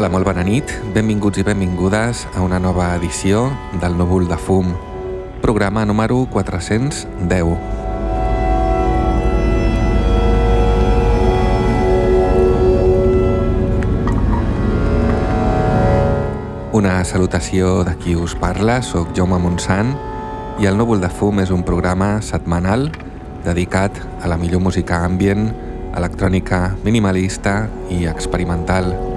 Hola, molt bona nit, benvinguts i benvingudes a una nova edició del Núvol de Fum, programa número 410. Una salutació de qui us parla, sóc Jaume Montsant i el Núvol de Fum és un programa setmanal dedicat a la millor música ambient, electrònica minimalista i experimental.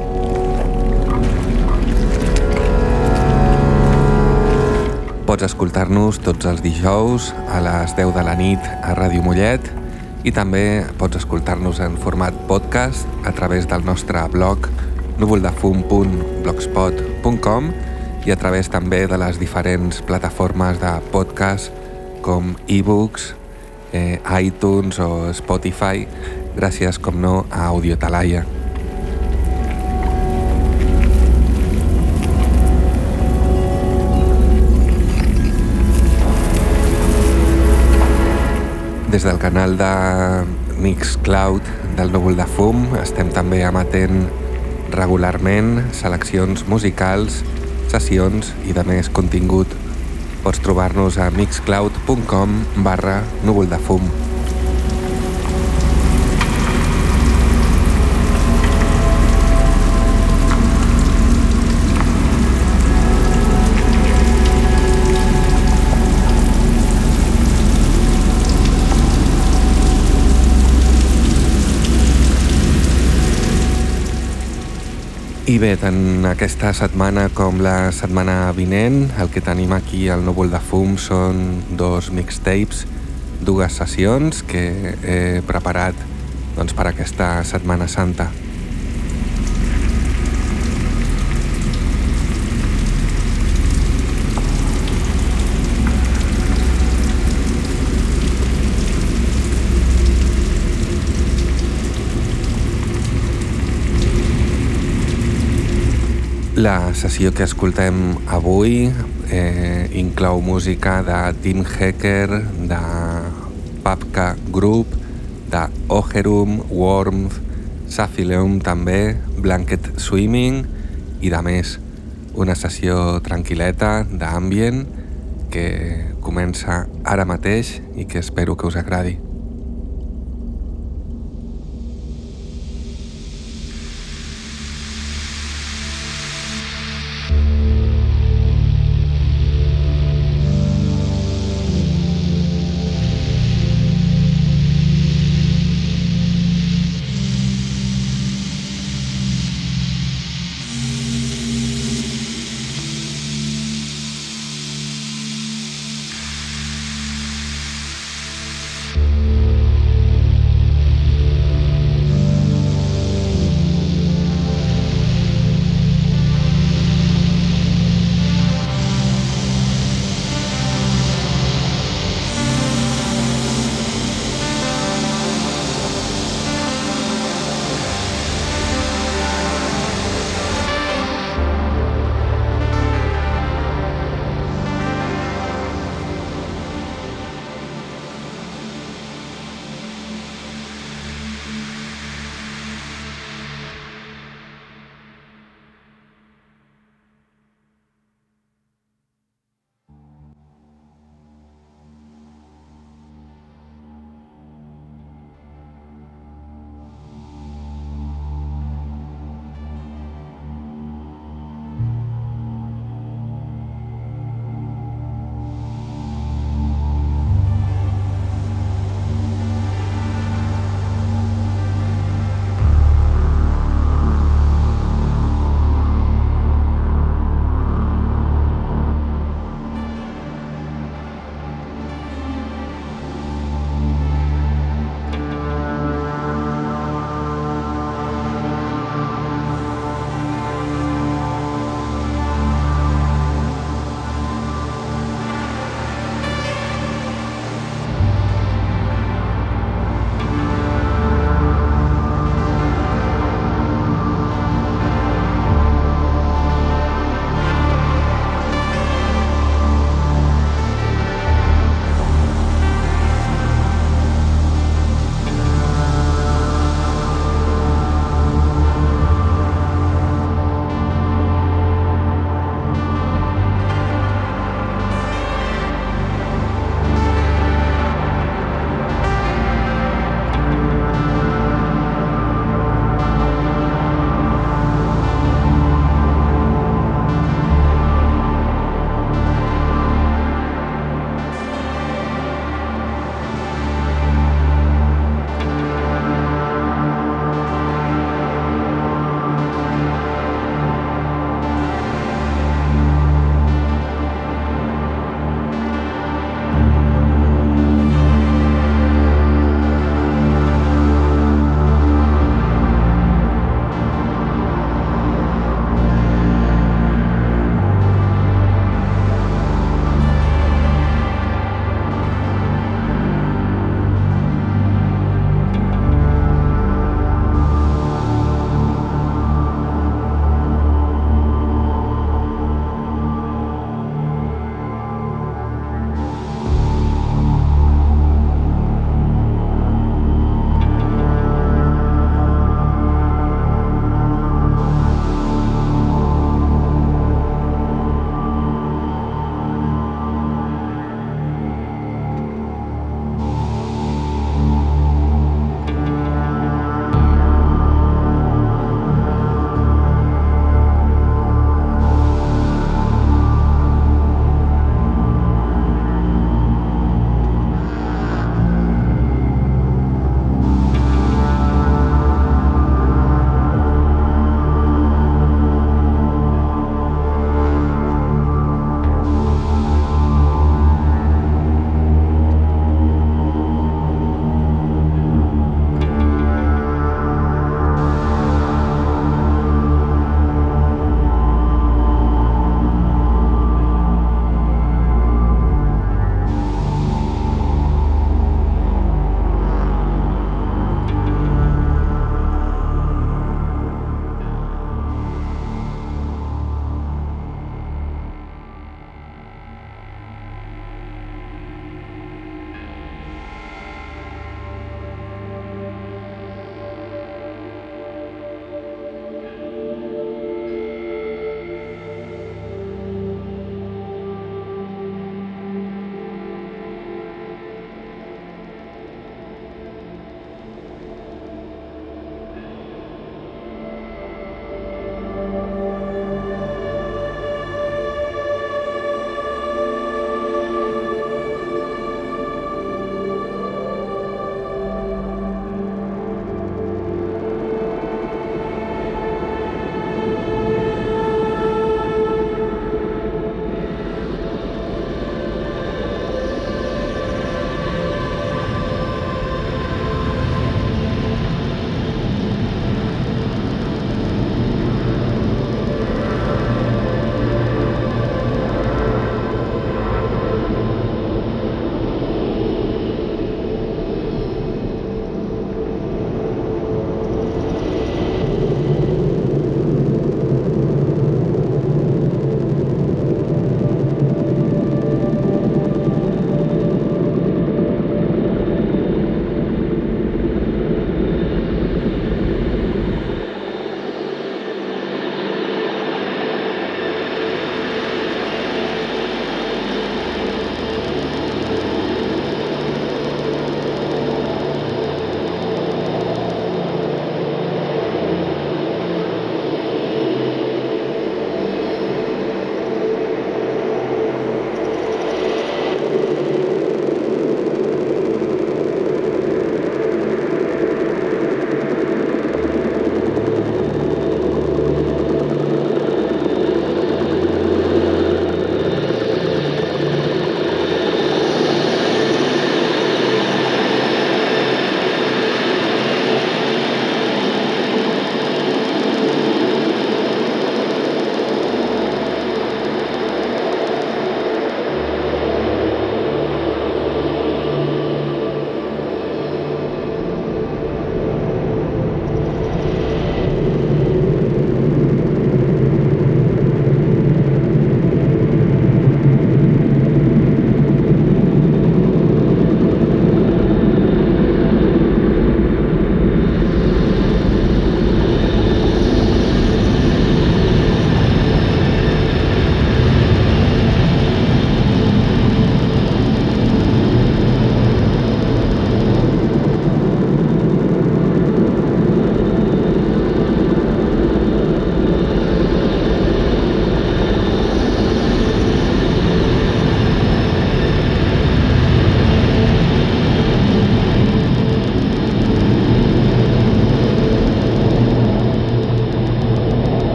Pots escoltar-nos tots els dijous a les 10 de la nit a Ràdio Mollet i també pots escoltar-nos en format podcast a través del nostre blog núvoldefum.blogspot.com i a través també de les diferents plataformes de podcast com ebooks, eh, iTunes o Spotify gràcies, com no, a Audio Talaia. Des del canal de Mixcloud del Núvol de Fum estem també emetent regularment seleccions musicals, sessions i de més contingut. Pots trobar-nos a mixcloud.com barra núvol I bé, tant aquesta setmana com la setmana vinent, el que tenim aquí al Núvol de Fum són dos mixtapes, dues sessions que he preparat doncs, per aquesta Setmana Santa. La sessió que escoltem avui eh, inclou música de Tim Hacker, de Papka Group, de Ogerum, Worms, Saphileum també, Blanket Swimming i de més. Una sessió tranquil·leta d'ambient que comença ara mateix i que espero que us agradi.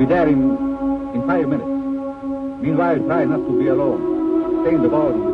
Be there in, in five minutes. Meanwhile, try not to be alone. Stay in the ballroom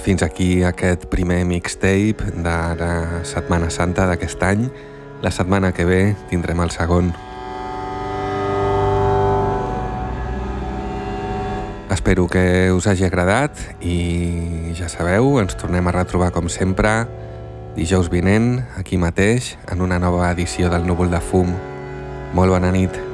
fins aquí aquest primer mixtape de la Setmana Santa d'aquest any. La setmana que ve tindrem el segon. Espero que us hagi agradat i ja sabeu, ens tornem a retrobar com sempre dijous vinent, aquí mateix, en una nova edició del Núvol de Fum. Molt bona nit.